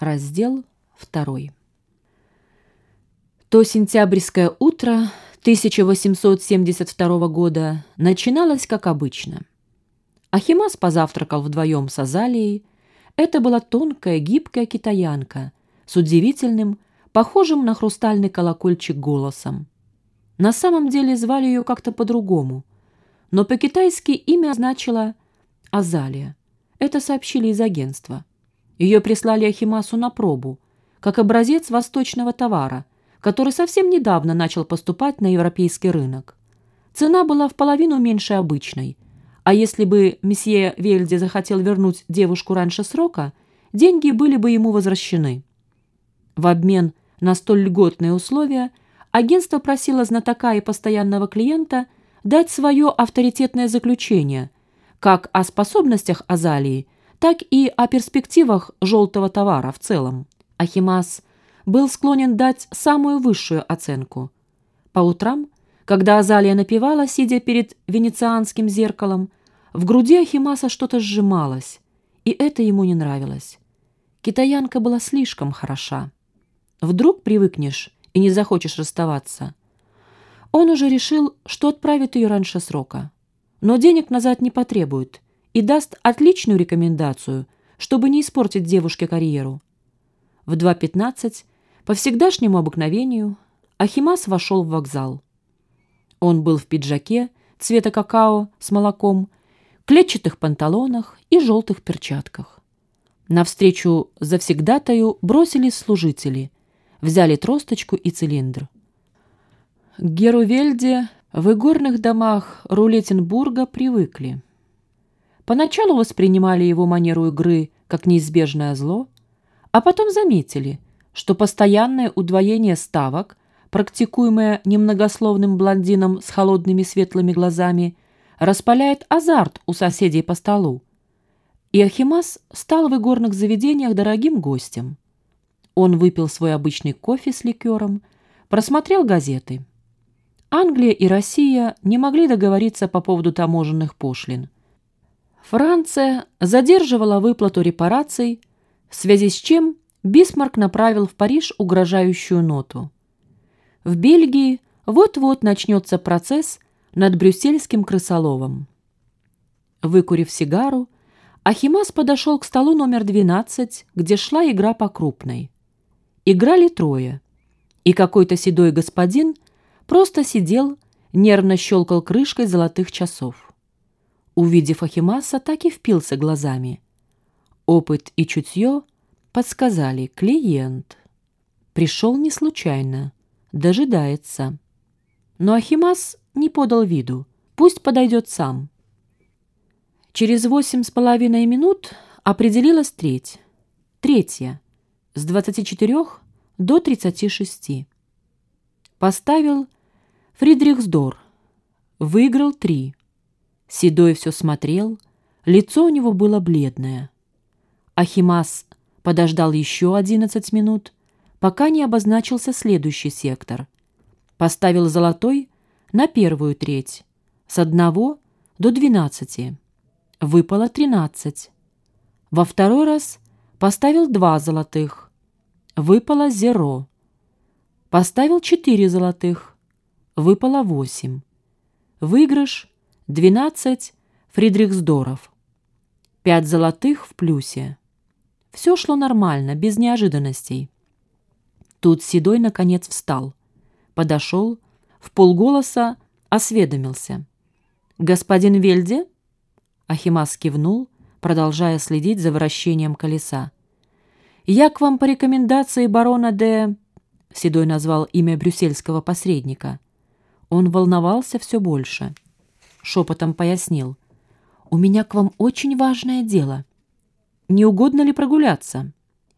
Раздел 2. То сентябрьское утро 1872 года начиналось как обычно. Ахимас позавтракал вдвоем с Азалией. Это была тонкая, гибкая китаянка с удивительным, похожим на хрустальный колокольчик голосом. На самом деле звали ее как-то по-другому, но по-китайски имя значило Азалия. Это сообщили из агентства. Ее прислали Ахимасу на пробу, как образец восточного товара, который совсем недавно начал поступать на европейский рынок. Цена была в половину меньше обычной, а если бы месье Вельди захотел вернуть девушку раньше срока, деньги были бы ему возвращены. В обмен на столь льготные условия агентство просило знатока и постоянного клиента дать свое авторитетное заключение как о способностях Азалии, так и о перспективах желтого товара в целом. Ахимас был склонен дать самую высшую оценку. По утрам, когда Азалия напевала, сидя перед венецианским зеркалом, в груди Ахимаса что-то сжималось, и это ему не нравилось. Китаянка была слишком хороша. Вдруг привыкнешь и не захочешь расставаться. Он уже решил, что отправит ее раньше срока. Но денег назад не потребует, и даст отличную рекомендацию, чтобы не испортить девушке карьеру. В 2.15 по всегдашнему обыкновению Ахимас вошел в вокзал. Он был в пиджаке цвета какао с молоком, клетчатых панталонах и желтых перчатках. Навстречу завсегдатаю бросились служители, взяли тросточку и цилиндр. К Герувельде в игорных домах Рулетенбурга привыкли. Поначалу воспринимали его манеру игры как неизбежное зло, а потом заметили, что постоянное удвоение ставок, практикуемое немногословным блондином с холодными светлыми глазами, распаляет азарт у соседей по столу. И Ахимас стал в игорных заведениях дорогим гостем. Он выпил свой обычный кофе с ликером, просмотрел газеты. Англия и Россия не могли договориться по поводу таможенных пошлин. Франция задерживала выплату репараций, в связи с чем Бисмарк направил в Париж угрожающую ноту. В Бельгии вот-вот начнется процесс над брюссельским крысоловом. Выкурив сигару, Ахимас подошел к столу номер 12, где шла игра по крупной. Играли трое, и какой-то седой господин просто сидел, нервно щелкал крышкой золотых часов. Увидев Ахимаса, так и впился глазами. Опыт и чутье подсказали клиент. Пришел не случайно, дожидается. Но Ахимас не подал виду, пусть подойдет сам. Через восемь с половиной минут определилась треть. Третья, с двадцати четырех до тридцати шести. Поставил Фридрихсдор. Выиграл три. Седой все смотрел, лицо у него было бледное. Ахимас подождал еще одиннадцать минут, пока не обозначился следующий сектор. Поставил золотой на первую треть, с одного до двенадцати. Выпало тринадцать. Во второй раз поставил два золотых. Выпало зеро. Поставил четыре золотых. Выпало восемь. Выигрыш 12 Фридрихсдоров. Пять золотых в плюсе. Все шло нормально, без неожиданностей. Тут Седой наконец встал. Подошел, в полголоса осведомился. «Господин Вельде?» Ахимас кивнул, продолжая следить за вращением колеса. «Я к вам по рекомендации барона де...» Седой назвал имя брюссельского посредника. Он волновался все больше шепотом пояснил. «У меня к вам очень важное дело. Не угодно ли прогуляться?»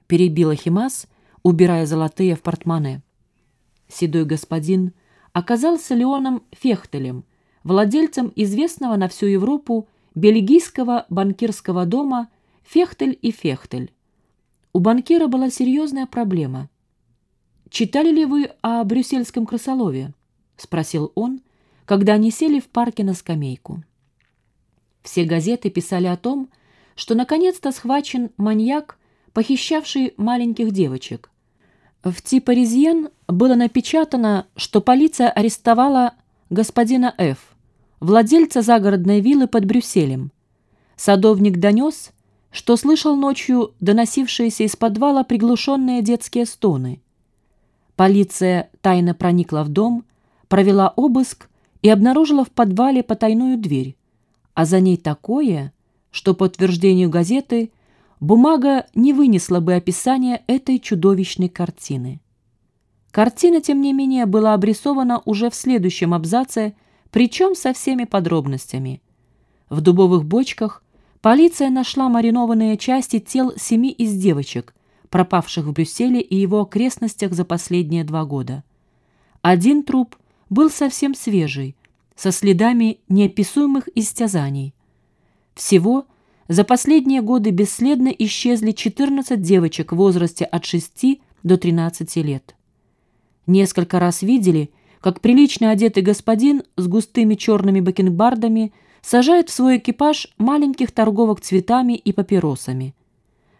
Перебила Химас, убирая золотые в портмоне. Седой господин оказался Леоном Фехтелем, владельцем известного на всю Европу бельгийского банкирского дома «Фехтель и Фехтель». У банкира была серьезная проблема. «Читали ли вы о брюссельском крысолове?» — спросил он, когда они сели в парке на скамейку. Все газеты писали о том, что наконец-то схвачен маньяк, похищавший маленьких девочек. В Типаризьен было напечатано, что полиция арестовала господина Ф., владельца загородной виллы под Брюсселем. Садовник донес, что слышал ночью доносившиеся из подвала приглушенные детские стоны. Полиция тайно проникла в дом, провела обыск и обнаружила в подвале потайную дверь, а за ней такое, что, по утверждению газеты, бумага не вынесла бы описания этой чудовищной картины. Картина, тем не менее, была обрисована уже в следующем абзаце, причем со всеми подробностями. В дубовых бочках полиция нашла маринованные части тел семи из девочек, пропавших в Брюсселе и его окрестностях за последние два года. Один труп был совсем свежий, со следами неописуемых истязаний. Всего за последние годы бесследно исчезли 14 девочек в возрасте от 6 до 13 лет. Несколько раз видели, как прилично одетый господин с густыми черными бакенбардами сажает в свой экипаж маленьких торговок цветами и папиросами.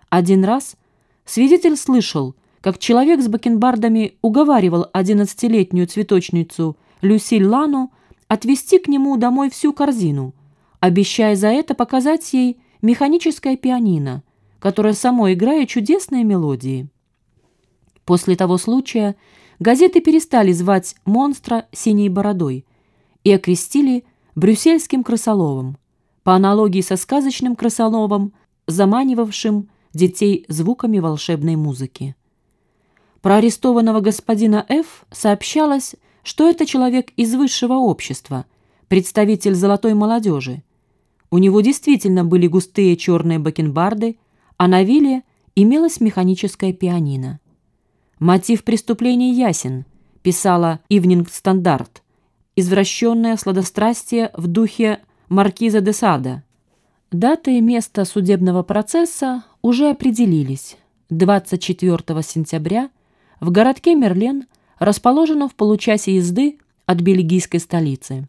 Один раз свидетель слышал, как человек с бакенбардами уговаривал 11-летнюю цветочницу Люсиль Лану отвезти к нему домой всю корзину, обещая за это показать ей механическое пианино, которое само играет чудесные мелодии. После того случая газеты перестали звать монстра синей бородой и окрестили брюссельским крысоловом, по аналогии со сказочным крысоловом, заманивавшим детей звуками волшебной музыки. Про арестованного господина Ф. сообщалось, что это человек из высшего общества, представитель золотой молодежи, у него действительно были густые черные бакенбарды, а на вилле имелось механическое пианино. «Мотив преступления ясен», — писала «Ивнинг Стандарт», «извращенное сладострастие в духе маркиза де Сада». Дата и место судебного процесса уже определились. 24 сентября в городке Мерлен, расположенном в получасе езды от бельгийской столицы.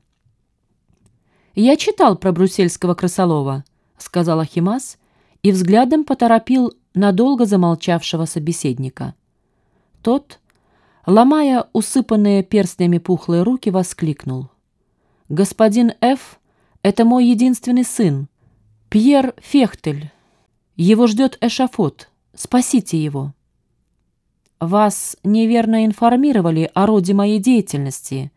«Я читал про брюссельского крысолова», — сказал Ахимас и взглядом поторопил надолго замолчавшего собеседника. Тот, ломая усыпанные перстнями пухлые руки, воскликнул. «Господин Ф. — это мой единственный сын, Пьер Фехтель. Его ждет эшафот. Спасите его». «Вас неверно информировали о роде моей деятельности.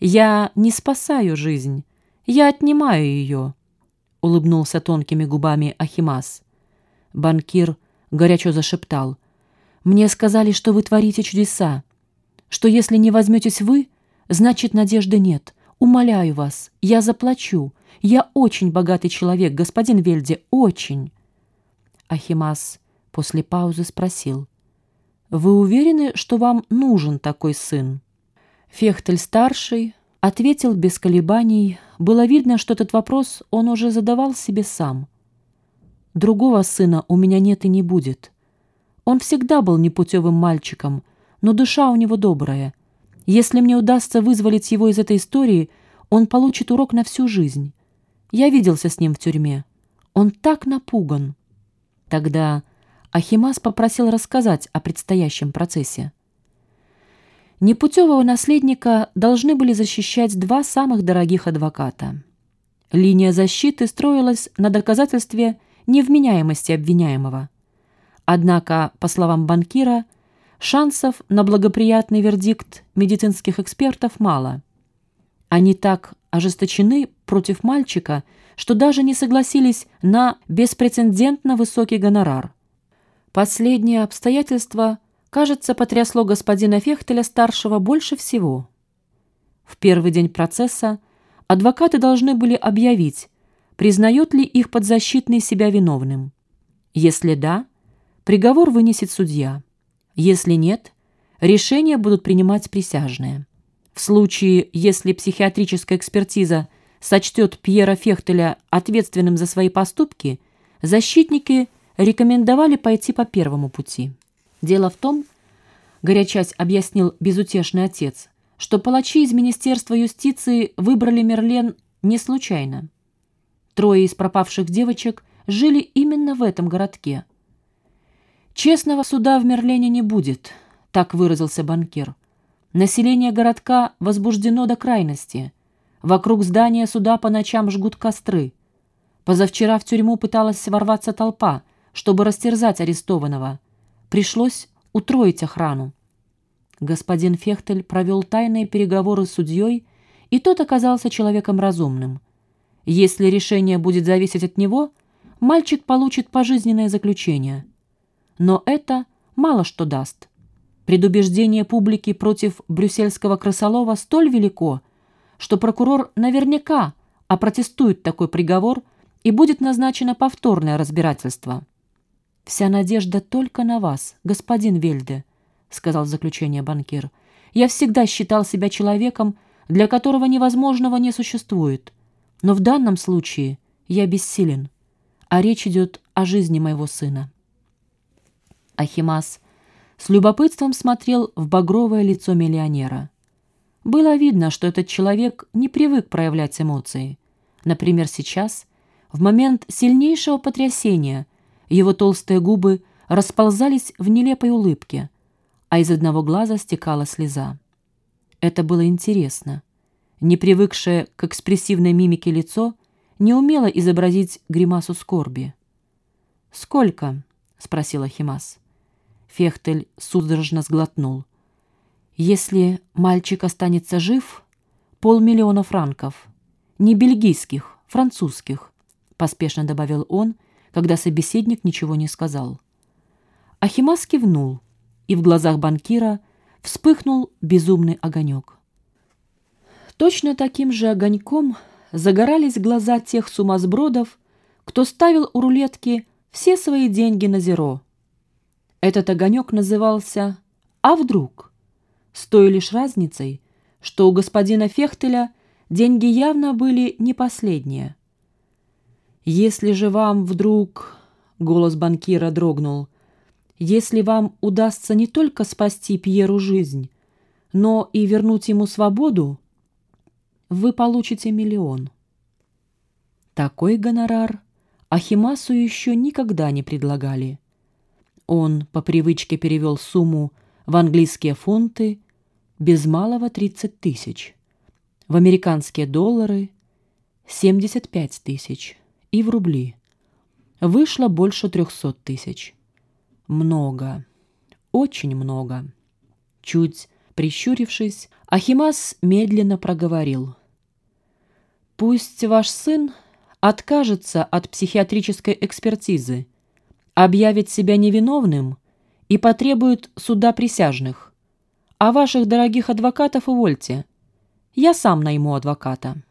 Я не спасаю жизнь». Я отнимаю ее», — улыбнулся тонкими губами Ахимас. Банкир горячо зашептал. «Мне сказали, что вы творите чудеса, что если не возьметесь вы, значит, надежды нет. Умоляю вас, я заплачу. Я очень богатый человек, господин Вельде, очень». Ахимас после паузы спросил. «Вы уверены, что вам нужен такой сын?» Фехтель-старший ответил без колебаний. Было видно, что этот вопрос он уже задавал себе сам. «Другого сына у меня нет и не будет. Он всегда был непутевым мальчиком, но душа у него добрая. Если мне удастся вызволить его из этой истории, он получит урок на всю жизнь. Я виделся с ним в тюрьме. Он так напуган». Тогда Ахимас попросил рассказать о предстоящем процессе. Непутевого наследника должны были защищать два самых дорогих адвоката. Линия защиты строилась на доказательстве невменяемости обвиняемого. Однако, по словам банкира, шансов на благоприятный вердикт медицинских экспертов мало. Они так ожесточены против мальчика, что даже не согласились на беспрецедентно высокий гонорар. Последнее обстоятельство кажется, потрясло господина Фехтеля-старшего больше всего. В первый день процесса адвокаты должны были объявить, признает ли их подзащитный себя виновным. Если да, приговор вынесет судья. Если нет, решения будут принимать присяжные. В случае, если психиатрическая экспертиза сочтет Пьера Фехтеля ответственным за свои поступки, защитники рекомендовали пойти по первому пути. Дело в том, горячась объяснил безутешный отец, что палачи из Министерства юстиции выбрали Мерлен не случайно. Трое из пропавших девочек жили именно в этом городке. «Честного суда в Мерлене не будет», — так выразился банкир. «Население городка возбуждено до крайности. Вокруг здания суда по ночам жгут костры. Позавчера в тюрьму пыталась ворваться толпа, чтобы растерзать арестованного. Пришлось утроить охрану. Господин Фехтель провел тайные переговоры с судьей, и тот оказался человеком разумным. Если решение будет зависеть от него, мальчик получит пожизненное заключение. Но это мало что даст. Предубеждение публики против брюссельского крысолова столь велико, что прокурор наверняка опротестует такой приговор и будет назначено повторное разбирательство. «Вся надежда только на вас, господин Вельде», — сказал в заключение банкир. «Я всегда считал себя человеком, для которого невозможного не существует. Но в данном случае я бессилен, а речь идет о жизни моего сына». Ахимас с любопытством смотрел в багровое лицо миллионера. Было видно, что этот человек не привык проявлять эмоции. Например, сейчас, в момент сильнейшего потрясения, его толстые губы расползались в нелепой улыбке, а из одного глаза стекала слеза. Это было интересно. Не привыкшее к экспрессивной мимике лицо не умело изобразить гримасу скорби. «Сколько?» — спросила Химас. Фехтель судорожно сглотнул. «Если мальчик останется жив, полмиллиона франков. Не бельгийских, французских», — поспешно добавил он, когда собеседник ничего не сказал. Ахимас кивнул, и в глазах банкира вспыхнул безумный огонек. Точно таким же огоньком загорались глаза тех сумасбродов, кто ставил у рулетки все свои деньги на зеро. Этот огонек назывался «А вдруг?», с той лишь разницей, что у господина Фехтеля деньги явно были не последние – «Если же вам вдруг...» — голос банкира дрогнул. «Если вам удастся не только спасти Пьеру жизнь, но и вернуть ему свободу, вы получите миллион». Такой гонорар Ахимасу еще никогда не предлагали. Он по привычке перевел сумму в английские фунты без малого 30 тысяч, в американские доллары — 75 тысяч и в рубли. Вышло больше трехсот тысяч. Много, очень много. Чуть прищурившись, Ахимас медленно проговорил. «Пусть ваш сын откажется от психиатрической экспертизы, объявит себя невиновным и потребует суда присяжных. А ваших дорогих адвокатов увольте. Я сам найму адвоката».